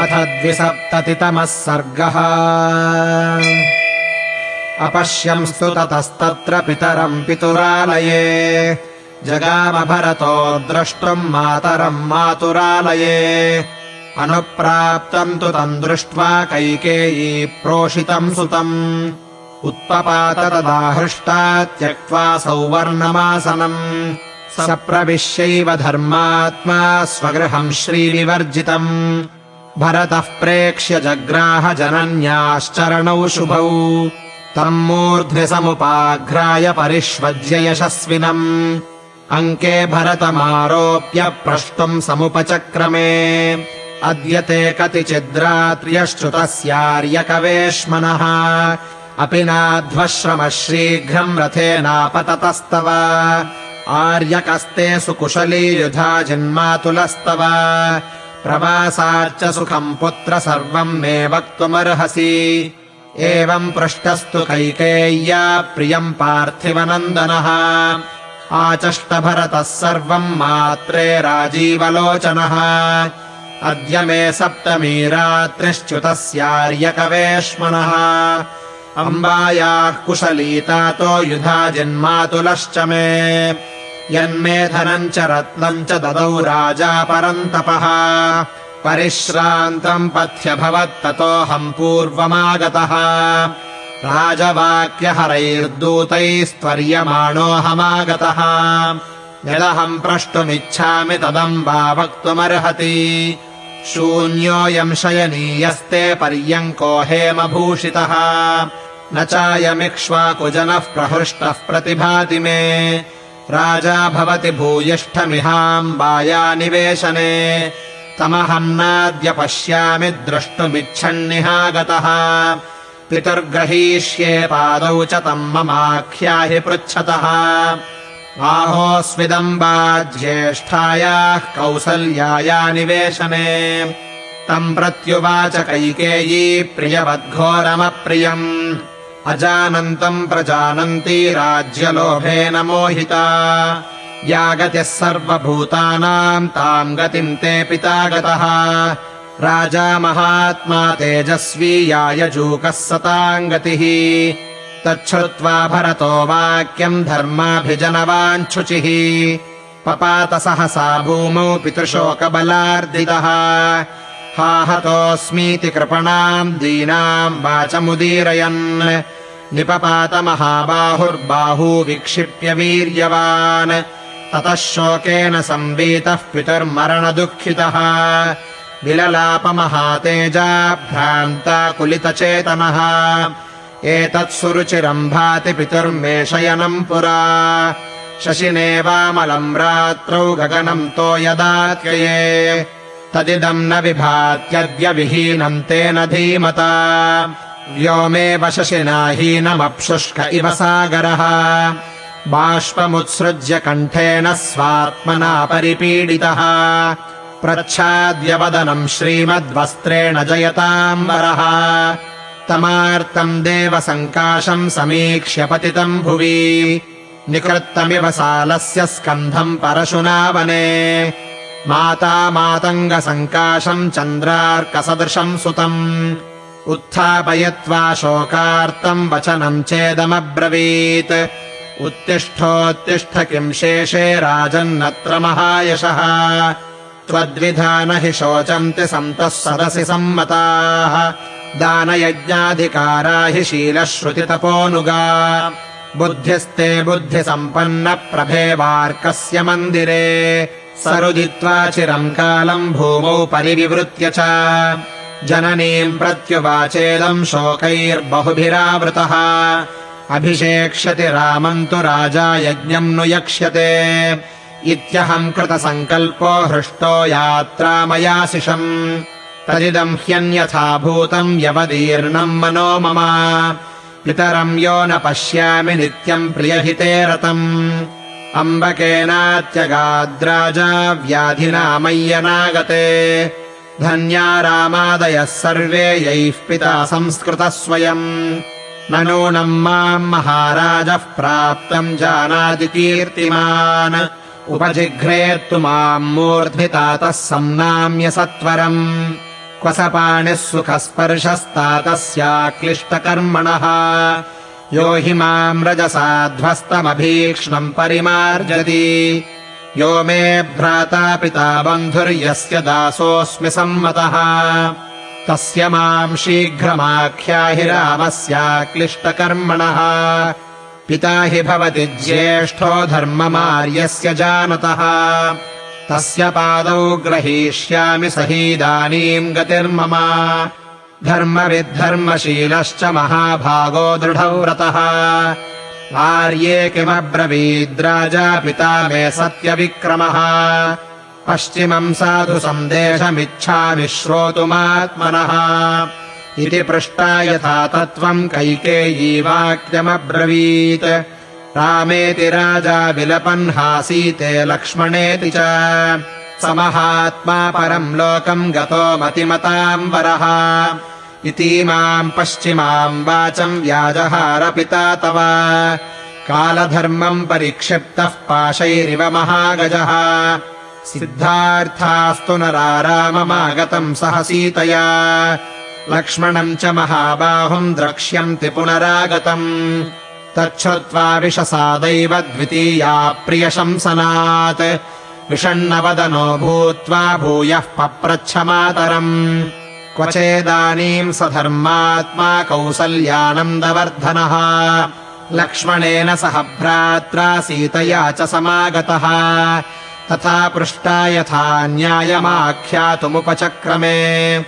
अथ द्विसप्ततितमः सर्गः। अपश्यंस्तु ततस्तत्र पितरम् पितुरालये। जगामभरतो द्रष्टुम् मातरम् मातुरालये। अनुप्राप्तम् तु तम् दृष्ट्वा कैकेयी प्रोषितम् सुतम्। उत्पपात तदाहृष्टा त्यक्त्वा सौवर्णमासनम्। स प्रविश्यैव धर्मात्मा स्वगृहम् श्रीविवर्जितम् भरतः प्रेक्ष्य जग्राह जनन्याश्चरणौ शुभौ। तम् मूर्ध्नि समुपाघ्राय परिष्वज्य यशस्विनम्। अङ्के भरतमारोप्य प्रष्टुम् समुपचक्रमे। अद्य ते कतिचिद्रात्र्यश्च्युतस्यार्यकवेश्मनः अपि नाध्वश्रमः शीघ्रम् रथेनापततस्तव आर्यकस्ते सुकुशली युधा जिन्मातुलस्तव प्रवासाच्च सुखम् पुत्र सर्वम् मे वक्तुमर्हसि। एवम् पृष्टस्तु कैकेय्या प्रियम् पार्थिवनन्दनः। आचष्टभरतः सर्वम् मात्रे राजीवलोचनः। अद्य मे सप्तमी रात्रिश्च्युतस्यार्यकवेश्मनः। अम्बायाः कुशलीतातो युधा जिन्मातुलश्च मे यन्मे धनम् च रत्नम् च ददौ राजा परन्तपः। परिश्रान्तम् पथ्यभवत्ततोऽहम् पूर्वमागतः। राजवाक्यहरैर्दूतैस्त्वर्यमाणोऽहमागतः। यदहम् प्रष्टुमिच्छामि तदम्बा वक्तुमर्हति शून्योऽयम् शयनीयस्ते पर्यङ्को हेमभूषितः। न चायमिक्ष्वाकुजनः प्रहृष्टः प्रतिभाति मे राजा भवति भूयिष्ठमिहाम्बाया निवेशने। तमहम् नाद्य पश्यामि द्रष्टुमिच्छन्निहागतः। पितुर्ग्रहीष्ये पादौ च तम् ममाख्याहि पृच्छतः। आहोस्विदम्बाज्येष्ठायाः कौसल्याया निवेशने। तम् प्रत्युवाच कैकेयी प्रियवद्घोरमप्रियम् अजानन्तम् प्रजानन्ती राज्यलोभेन मोहिता या गतिः सर्वभूतानाम् ताम् गतिम् ते पिता गतः। राजा महात्मा तेजस्वी यायजूकः सताम् गतिः। तच्छ्रुत्वा भरतो वाक्यम् धर्माभिजनवाञ्छुचिः पपात सहसा भूमौ पितृशोकबलार्दितः हाहतोऽस्मीति कृपणाम् दीनाम् वाचमुदीरयन्। निपपात महाबाहुर्बाहू विक्षिप्य वीर्यवान्। ततः शोकेन संवीतः पितुर्मरणदुःखितः। विललापमहातेजा भ्रान्ताकुलितचेतनः एतत्सुरुचिरम् भाति पितुर्मेषयनम् पुरा। शशिनेवामलम् रात्रौ गगनम् तो यदात्यये तदिदम् न विभात्यद्य विहीनम् तेन धीमता व्योमेव शशिनाहीनमप्शुष्क इव सागरः। बाष्पमुत्सृज्य कण्ठेन स्वात्मना परिपीडितः। प्रच्छाद्यवदनम् श्रीमद्वस्त्रेण जयताम्बरः। तमार्तम् देवसङ्काशम् समीक्ष्य पतितम् भुवि। निकृत्तमिव सालस्य स्कन्धम् परशुना वने माता मातङ्गसङ्काशम् चन्द्रार्कसदृशम् सुतम् उत्थापयित्वा शोकार्तम् वचनम् चेदमब्रवीत्। उत्तिष्ठोत्तिष्ठ किम् शेषे राजन्नत्र महायशः। त्वद्विधा न हि शोचन्ति सन्तः सदसि सम्मताः। दानयज्ञाधिकारा हि शीलश्रुतितपोनुगा। बुद्धिस्ते बुद्धिसम्पन्न प्रभेवार्कस्य मन्दिरे सरुदित्वा चिरम् कालम् भूमौ परिविवृत्य च। जननीम् प्रत्युवाचेदम् शोकैर्बहुभिरावृतः। अभिषेक्ष्यति रामम् तु राजा यज्ञम् नु यक्ष्यते। इत्यहम् कृतसङ्कल्पो हृष्टो यात्रा मयाशिषम् तदिदम् ह्यन्यथा भूतम् यवदीर्णम् मनो मम। पितरम् यो न पश्यामि नित्यम् प्रियहिते रतम् अम्बकेनात्यगाद्राजा व्याधिना मय्यनागते धन्या रामादयः सर्वे यैः पिता संस्कृतः स्वयम्। न नूनम् माम् महाराजः प्राप्तम् जानाति कीर्तिमान् उपजिघ्रेत्तु माम् मूर्ध्वितातः सम्नाम्य सत्वरम्। क्व स पाणिः सुखस्पर्शस्तातस्याक्लिष्टकर्मणः यो हि माम् रजसाध्वस्तमभीक्ष्णम् परिमार्जति। यो मे भ्राता पिता बन्धुर्यस्य दासोऽस्मि सम्मतः। तस्य माम् शीघ्रमाख्याहि रामस्याक्लिष्टकर्मणः पिता हि भवति ज्येष्ठो धर्ममार्यस्य जानतः। तस्य पादौ ग्रहीष्यामि सहीदानीम् गतिर्मम धर्मविद्धर्मशीलश्च महाभागो दृढौ रतः आर्ये किमब्रवीद्राजा पिता मे सत्यविक्रमः। पश्चिमम् साधु सन्देशमिच्छामि श्रोतुमात्मनः इति पृष्टा यथा तत्त्वम् कैकेयी वाक्यमब्रवीत्। रामेति राजा विलपन्हासीते लक्ष्मणेति च। स महात्मा परम् लोकम् गतो मतिमताम् वरः इतीमाम् पश्चिमाम् वाचम् व्याजहारपिता तव। कालधर्मम् परिक्षिप्तः पाशैरिव महागजः। सिद्धार्थास्तु नराराममागतम् सह सीतया। लक्ष्मणम् च महाबाहुम् द्रक्ष्यन्ति पुनरागतम्। तच्छ्रुत्वा विशसादैव द्वितीया प्रियशंसनात्। विषण्णवदनो भूत्वा भूयः पप्रच्छ मातरम् क्व चेदानीम् स धर्मात्मा कौसल्यानन्दवर्धनः लक्ष्मणेन सह भ्रात्रा सीतया च समागतः। तथा पृष्टा यथा न्यायमाख्यातुमुपचक्रमे।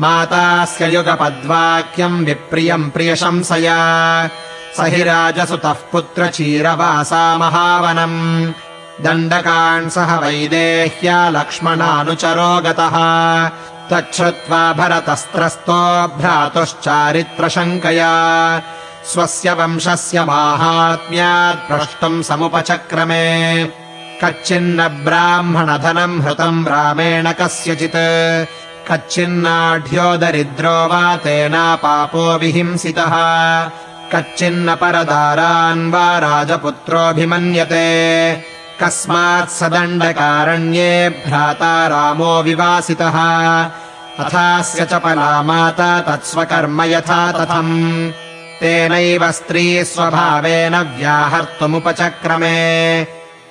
मातास्य युगपद्वाक्यम् विप्रियम् प्रियशंसया। स हि राजसुतः पुत्रचीरवासा महावनम्। दण्डकान् सह वैदेह्या लक्ष्मणानुचरो गतः तच्छ्रुत्वा भरतस्त्रस्तो भ्रातुश्चारित्रशङ्कया। स्वस्य वंशस्य माहात्म्यात् प्रष्टुम् समुपचक्रमे। कच्चिन्न ब्राह्मणधनम् हृतम् रामेण कस्यचित्। कच्चिन्नाढ्यो दरिद्रो वा तेनापापो विहिंसितः। कच्चिन्न परदारान् वा राजपुत्रोऽभिमन्यते कस्मात् स दण्डकारण्ये भ्राता रामो विवासितः। अथास्य चपला माता तत्स्वकर्म यथा तथम् तेनैव स्त्री स्वभावेन व्याहर्तुमुपचक्रमे।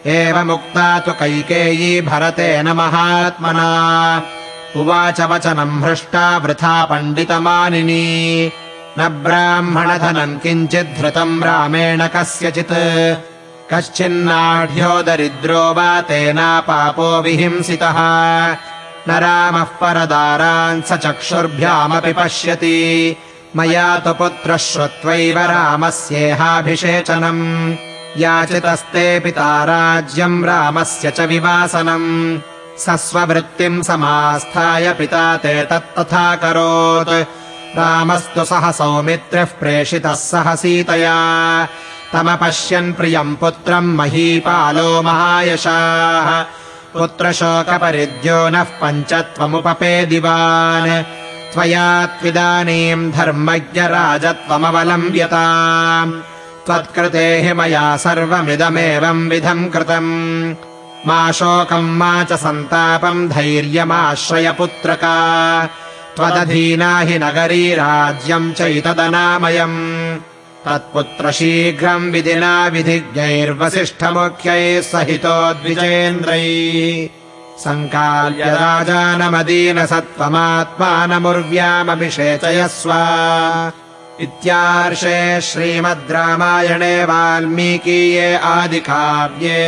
एवमुक्ता तु कैकेयी भरतेन महात्मना। उवाच वचनम् हृष्टा वृथा पण्डितमानिनी। न ब्राह्मणधनम् किञ्चिद्धृतम् रामेण कस्यचित् कश्चिन्नाढ्यो दरिद्रो वा तेनापापो विहिंसितः। न रामः परदारान् स चक्षुर्भ्यामपि पश्यति। मया तु पुत्रः श्रुत्वैव रामस्येहाभिषेचनम्। याचितस्ते पिता राज्यम् रामस्य च विवासनम्। स स्ववृत्तिम् समास्थाय पिता ते तत्तथा करोत्। रामस्तु सह सौमित्रिः प्रेषितः सह सीतया तमपश्यन् प्रियम् पुत्रम् महीपालो महायशाः। पुत्रशोकपरिद्यो नः पञ्चत्वमुपपेदिवान्। त्वया त्विदानीम् धर्मज्ञराजत्वमवलम्ब्यता त्वत्कृते हि मया सर्वमिदमेवम् विधम् कृतम्। मा शोकम् मा च सन्तापम् धैर्यमाश्रय पुत्रका त्वदधीना हि नगरी राज्यम् चैतदनामयम् तत्पुत्र शीघ्रम् विधिना विधिज्ञैर्वसिष्ठमुख्यैः सहितो द्विजेन्द्रैः सङ्काल्य राजानमदीन सत्त्वमात्मानमुर्व्यामभिषेचयस्व इत्यार्षे श्रीमद् रामायणे वाल्मीकीये आदिकाव्ये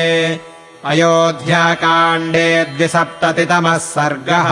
अयोध्याकाण्डे द्विसप्ततितमः सर्गः